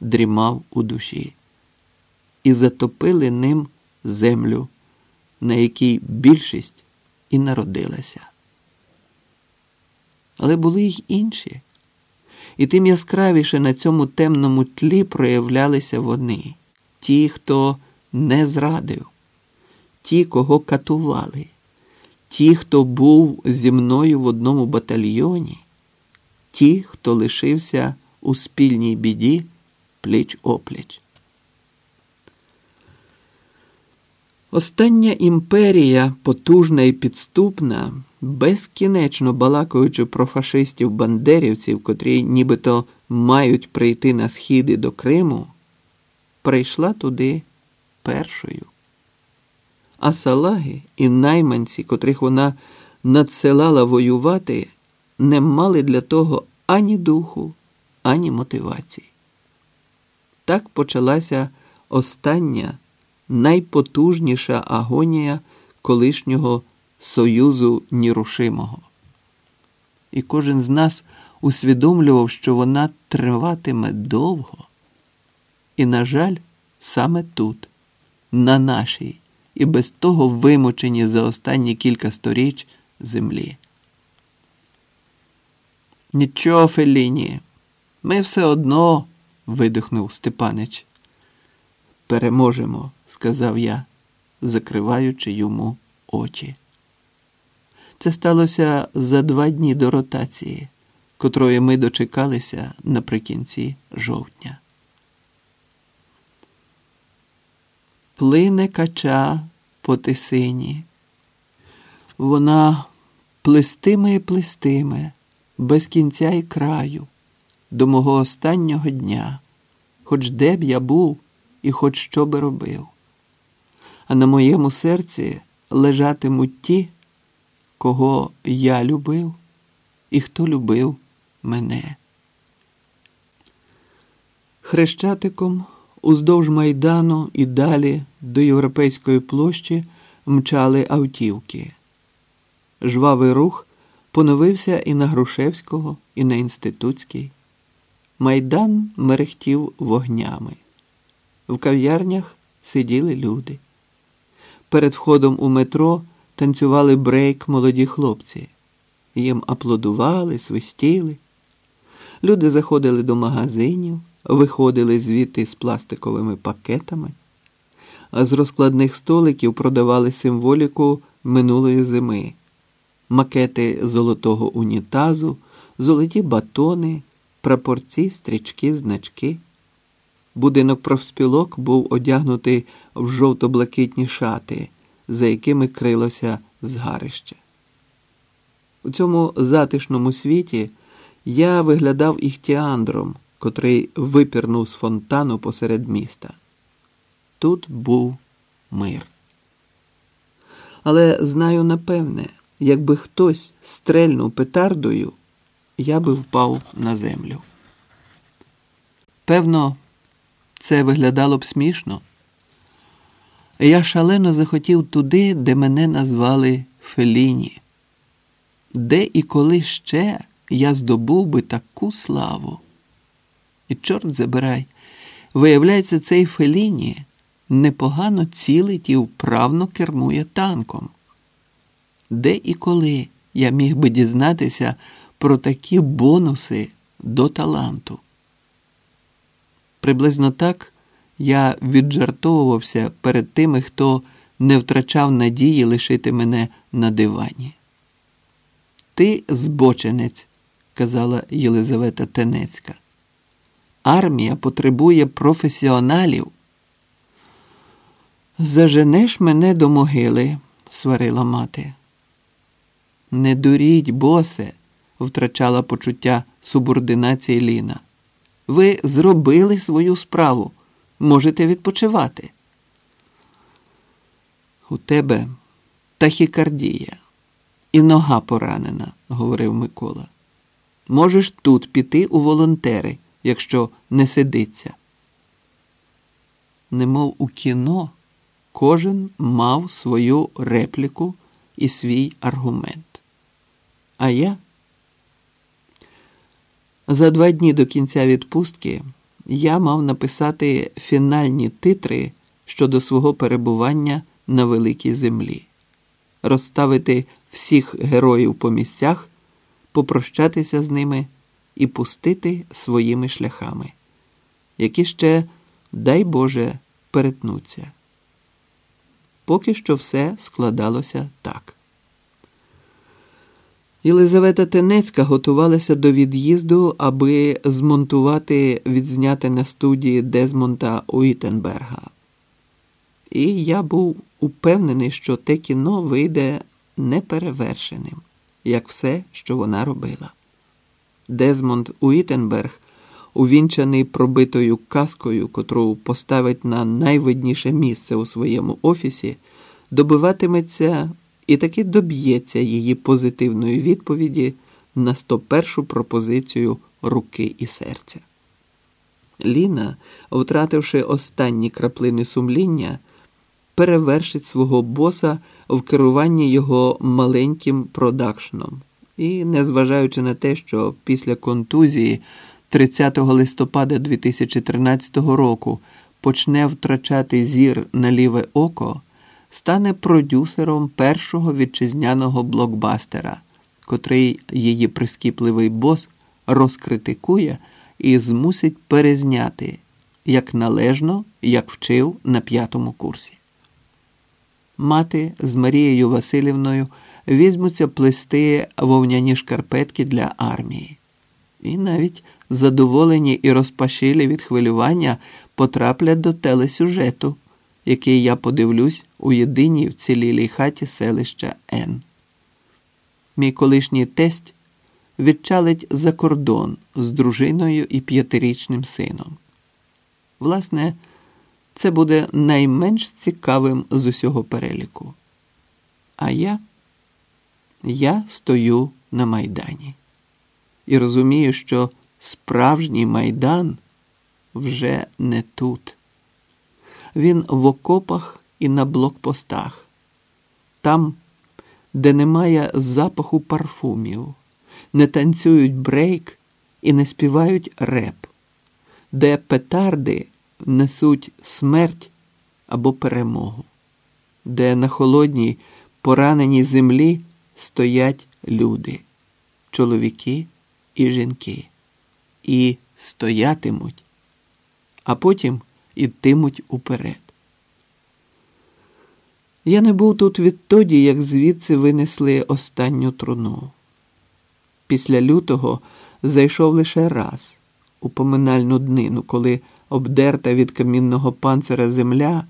дрімав у душі, і затопили ним землю, на якій більшість і народилася. Але були й інші, і тим яскравіше на цьому темному тлі проявлялися вони, ті, хто не зрадив, ті, кого катували, ті, хто був зі мною в одному батальйоні, ті, хто лишився у спільній біді пліч опліч. Остання імперія, потужна і підступна, безкінечно балакаючи про фашистів-бандерівців, котрі нібито мають прийти на східи до Криму, прийшла туди першою. А салаги і найманці, котрих вона надсилала воювати, не мали для того ані духу, ані мотивації. Так почалася остання найпотужніша агонія колишнього Союзу Нірушимого. І кожен з нас усвідомлював, що вона триватиме довго. І, на жаль, саме тут, на нашій і без того вимучені за останні кілька сторіч землі. Нічого, Феліні, ми все одно, видихнув Степанич. Переможемо, сказав я, закриваючи йому очі. Це сталося за два дні до ротації, котрої ми дочекалися наприкінці жовтня. Плине кача по тисині. Вона плестиме і плестиме, без кінця і краю, до мого останнього дня, хоч де б я був і хоч що би робив. А на моєму серці лежатимуть ті, кого я любив і хто любив мене. Хрещатиком уздовж майдану і далі до Європейської площі мчали автівки. Жвавий рух поновився і на Грушевського, і на Інститутський. Майдан мерехтів вогнями. В кав'ярнях сиділи люди. Перед входом у метро танцювали брейк молоді хлопці. Їм аплодували, свистіли. Люди заходили до магазинів, виходили звідти з пластиковими пакетами, а з розкладних столиків продавали символіку минулої зими, макети золотого унітазу, золоті батони, прапорці, стрічки, значки. Будинок профспілок був одягнутий в жовто-блакитні шати, за якими крилося згарище. У цьому затишному світі я виглядав іхтіандром, котрий випірнув з фонтану посеред міста. Тут був мир. Але знаю напевне, якби хтось стрельнув петардою, я би впав на землю. Певно, це виглядало б смішно. Я шалено захотів туди, де мене назвали Феліні, де і коли ще я здобув би таку славу. І, чорт забирай, виявляється, цей Феліні непогано цілить і вправно кермує танком. Де і коли я міг би дізнатися про такі бонуси до таланту? Приблизно так я віджартовувався перед тими, хто не втрачав надії лишити мене на дивані. Ти збоченець, казала Єлизавета Тенецька. Армія потребує професіоналів. Заженеш мене до могили, сварила мати. Не дуріть, босе, втрачала почуття субординації Ліна. Ви зробили свою справу. Можете відпочивати. У тебе тахікардія і нога поранена, говорив Микола. Можеш тут піти у волонтери, якщо не сидиться. Немов у кіно, кожен мав свою репліку і свій аргумент. А я за два дні до кінця відпустки я мав написати фінальні титри щодо свого перебування на великій землі, розставити всіх героїв по місцях, попрощатися з ними і пустити своїми шляхами, які ще, дай Боже, перетнуться. Поки що все складалося так. Єлизавета Тенецька готувалася до від'їзду, аби змонтувати відзняте на студії Дезмонта Уітенберга. І я був упевнений, що те кіно вийде неперевершеним, як все, що вона робила. Дезмонд Уітенберг, увінчаний пробитою каскою, котру поставить на найвидніше місце у своєму офісі, добиватиметься і таки доб'ється її позитивної відповіді на 101-шу пропозицію руки і серця. Ліна, втративши останні краплини сумління, перевершить свого боса в керуванні його маленьким продакшном. І, незважаючи на те, що після контузії 30 листопада 2013 року почне втрачати зір на ліве око стане продюсером першого вітчизняного блокбастера, котрий її прискіпливий бос розкритикує і змусить перезняти як належно, як вчив на п'ятому курсі. Мати з Марією Васильівною візьмуться плести вовняні шкарпетки для армії. І навіть задоволені і розпашилі від хвилювання потраплять до телесюжету який я подивлюсь у єдиній вцілілій хаті селища Н. Мій колишній тесть відчалить за кордон з дружиною і п'ятирічним сином. Власне, це буде найменш цікавим з усього переліку. А я, я стою на майдані і розумію, що справжній майдан вже не тут. Він в окопах і на блокпостах, там, де немає запаху парфумів, не танцюють брейк і не співають реп, де петарди несуть смерть або перемогу, де на холодній пораненій землі стоять люди, чоловіки і жінки, і стоятимуть, а потім ітимуть уперед. Я не був тут відтоді, як звідси винесли останню труну. Після лютого зайшов лише раз у поминальну днину, коли обдерта від камінного панцира земля.